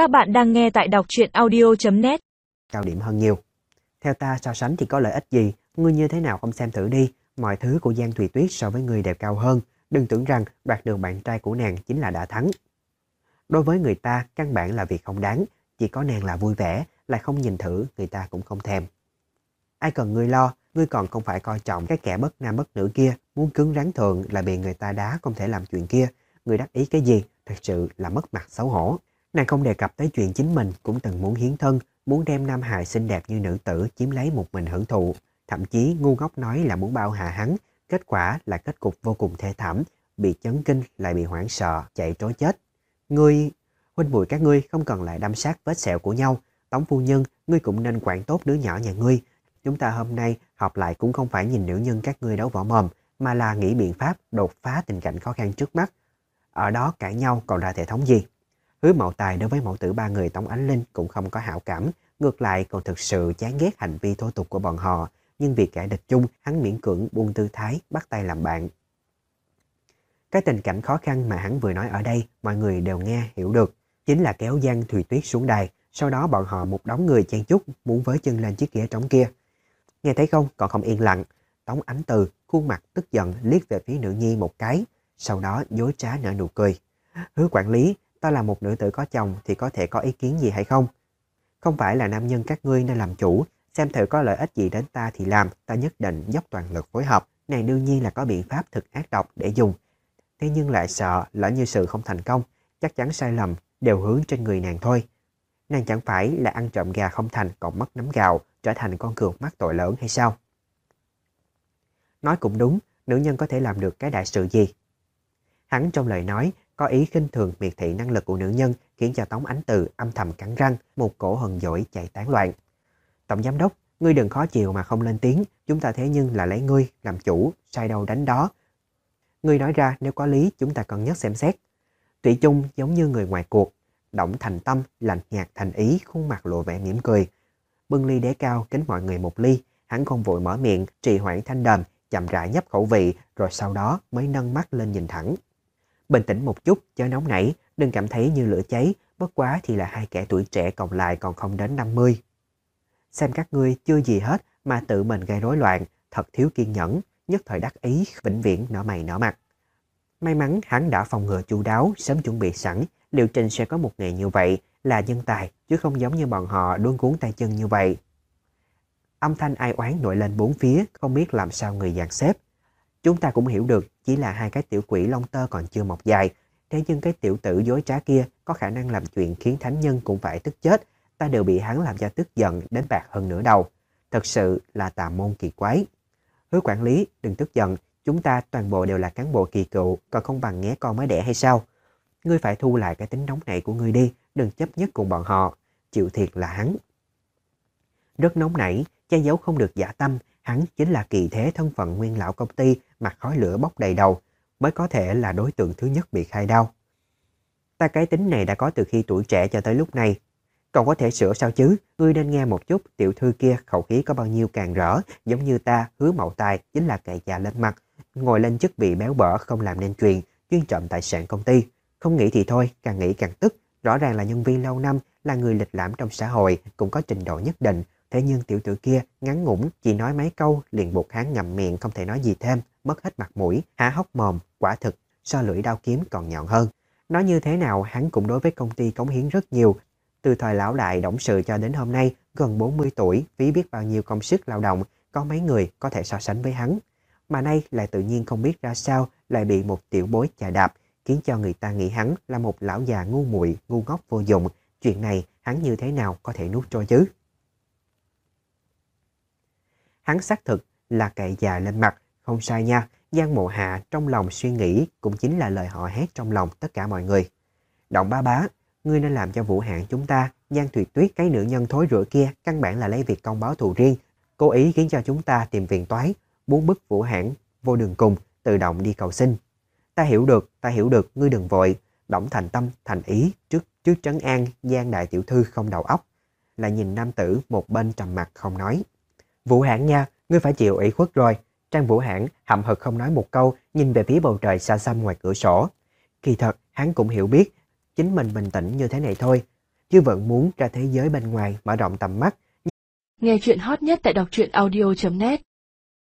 Các bạn đang nghe tại đọc truyện audio.net cao điểm hơn nhiều. Theo ta so sánh thì có lợi ích gì, ngươi như thế nào không xem thử đi, mọi thứ của Giang Thùy Tuyết so với ngươi đều cao hơn, đừng tưởng rằng đoạt được bạn trai của nàng chính là đã thắng. Đối với người ta, căn bản là việc không đáng, chỉ có nàng là vui vẻ, lại không nhìn thử, người ta cũng không thèm. Ai cần ngươi lo, ngươi còn không phải coi trọng cái kẻ bất nam bất nữ kia, muốn cứng rắn thường là bị người ta đá không thể làm chuyện kia. Ngươi đắc ý cái gì, thật sự là mất mặt xấu hổ. Nàng không đề cập tới chuyện chính mình cũng từng muốn hiến thân, muốn đem nam hài xinh đẹp như nữ tử chiếm lấy một mình hưởng thụ. Thậm chí ngu ngốc nói là muốn bao hạ hắn, kết quả là kết cục vô cùng thê thảm, bị chấn kinh lại bị hoảng sợ, chạy trối chết. Ngươi, huynh muội các ngươi không cần lại đâm sát vết sẹo của nhau. Tống phu nhân, ngươi cũng nên quản tốt đứa nhỏ nhà ngươi. Chúng ta hôm nay học lại cũng không phải nhìn nữ nhân các ngươi đấu võ mồm, mà là nghĩ biện pháp đột phá tình cảnh khó khăn trước mắt. Ở đó cãi nhau còn ra thể thống gì? Hứa mậu tài đối với mẫu tử ba người Tống Ánh Linh cũng không có hảo cảm, ngược lại còn thực sự chán ghét hành vi thô tục của bọn họ, nhưng vì kẻ địch chung, hắn miễn cưỡng buông tư thái, bắt tay làm bạn. Cái tình cảnh khó khăn mà hắn vừa nói ở đây, mọi người đều nghe, hiểu được, chính là kéo Giang Thùy Tuyết xuống đài, sau đó bọn họ một đống người chen chúc muốn với chân lên chiếc ghế trống kia. Nghe thấy không, còn không yên lặng, Tống Ánh Từ, khuôn mặt tức giận liếc về phía nữ nhi một cái, sau đó dối trá nở nụ cười. Hứa quản lý, ta là một nữ tử có chồng thì có thể có ý kiến gì hay không? Không phải là nam nhân các ngươi nên làm chủ, xem thử có lợi ích gì đến ta thì làm, ta nhất định dốc toàn lực phối hợp. Này đương nhiên là có biện pháp thực ác độc để dùng. Thế nhưng lại sợ lỡ như sự không thành công, chắc chắn sai lầm đều hướng trên người nàng thôi. Nàng chẳng phải là ăn trộm gà không thành còn mất nắm gạo, trở thành con cường mắc tội lớn hay sao? Nói cũng đúng, nữ nhân có thể làm được cái đại sự gì? Hắn trong lời nói có ý khinh thường miệt thị năng lực của nữ nhân khiến cho Tống Ánh Từ âm thầm cắn răng, một cổ hờn dỗi chạy tán loạn. Tổng giám đốc, ngươi đừng khó chịu mà không lên tiếng, chúng ta thế nhưng là lấy ngươi làm chủ, sai đâu đánh đó. Ngươi nói ra nếu có lý chúng ta cần nhất xem xét. tụy chung giống như người ngoài cuộc, động thành tâm, lạnh nhạt thành ý, khuôn mặt lộ vẻ mỉm cười. Bưng ly đế cao kính mọi người một ly, hắn không vội mở miệng, trì hoãn thanh đầm chậm rãi nhấp khẩu vị, rồi sau đó mới nâng mắt lên nhìn thẳng. Bình tĩnh một chút, chớ nóng nảy, đừng cảm thấy như lửa cháy, bất quá thì là hai kẻ tuổi trẻ cộng lại còn không đến 50. Xem các ngươi chưa gì hết mà tự mình gây rối loạn, thật thiếu kiên nhẫn, nhất thời đắc ý, vĩnh viễn nở mày nở mặt. May mắn hắn đã phòng ngừa chu đáo, sớm chuẩn bị sẵn, liệu trình sẽ có một ngày như vậy, là nhân tài, chứ không giống như bọn họ đuôn cuốn tay chân như vậy. Âm thanh ai oán nổi lên bốn phía, không biết làm sao người dàn xếp. Chúng ta cũng hiểu được, chỉ là hai cái tiểu quỷ lông tơ còn chưa mọc dài, thế nhưng cái tiểu tử dối trá kia có khả năng làm chuyện khiến thánh nhân cũng phải tức chết, ta đều bị hắn làm cho tức giận đến bạc hơn nửa đầu. Thật sự là tà môn kỳ quái. Hứa quản lý, đừng tức giận, chúng ta toàn bộ đều là cán bộ kỳ cựu, còn không bằng nghe con mới đẻ hay sao? Ngươi phải thu lại cái tính nóng nảy của ngươi đi, đừng chấp nhất cùng bọn họ. Chịu thiệt là hắn. Rất nóng nảy, che giấu không được giả tâm, hắn chính là kỳ thế thân phận nguyên lão công ty mặt khói lửa bốc đầy đầu, mới có thể là đối tượng thứ nhất bị khai đau. Ta cái tính này đã có từ khi tuổi trẻ cho tới lúc này. Còn có thể sửa sao chứ? Ngươi nên nghe một chút, tiểu thư kia khẩu khí có bao nhiêu càng rỡ, giống như ta, hứa mậu tài, chính là cậy già lên mặt. Ngồi lên chức bị béo bở không làm nên chuyện, chuyên trộm tài sản công ty. Không nghĩ thì thôi, càng nghĩ càng tức. Rõ ràng là nhân viên lâu năm, là người lịch lãm trong xã hội, cũng có trình độ nhất định. Thế nhưng tiểu tử kia ngắn ngủn chỉ nói mấy câu liền buộc hắn ngậm miệng không thể nói gì thêm, mất hết mặt mũi, há hốc mồm, quả thực, so lưỡi đao kiếm còn nhọn hơn. Nói như thế nào hắn cũng đối với công ty cống hiến rất nhiều. Từ thời lão đại động sự cho đến hôm nay, gần 40 tuổi, phí biết bao nhiêu công sức lao động, có mấy người có thể so sánh với hắn. Mà nay lại tự nhiên không biết ra sao, lại bị một tiểu bối chà đạp, khiến cho người ta nghĩ hắn là một lão già ngu muội, ngu ngốc vô dụng. Chuyện này hắn như thế nào có thể nuốt trôi chứ? Hắn xác thực là cậy già lên mặt, không sai nha. Giang Mộ Hạ trong lòng suy nghĩ cũng chính là lời họ hét trong lòng tất cả mọi người. Động ba bá, ngươi nên làm cho Vũ Hạn chúng ta, Giang Tuyệt Tuyết cái nữ nhân thối rửa kia căn bản là lấy việc công báo thù riêng, cố ý khiến cho chúng ta tìm phiền toái, muốn bức Vũ Hạn vô đường cùng, tự động đi cầu xin. Ta hiểu được, ta hiểu được, ngươi đừng vội, động thành tâm, thành ý trước trước trấn an Giang đại tiểu thư không đầu óc. Là nhìn nam tử một bên trầm mặt không nói. Vũ Hãn nha, ngươi phải chịu ủy khuất rồi. Trang Vũ Hãn hậm hực không nói một câu, nhìn về phía bầu trời xa xăm ngoài cửa sổ. Kỳ thật, hắn cũng hiểu biết, chính mình bình tĩnh như thế này thôi. chứ vẫn muốn ra thế giới bên ngoài mở rộng tầm mắt. Nghe chuyện hot nhất tại đọc truyện audio.net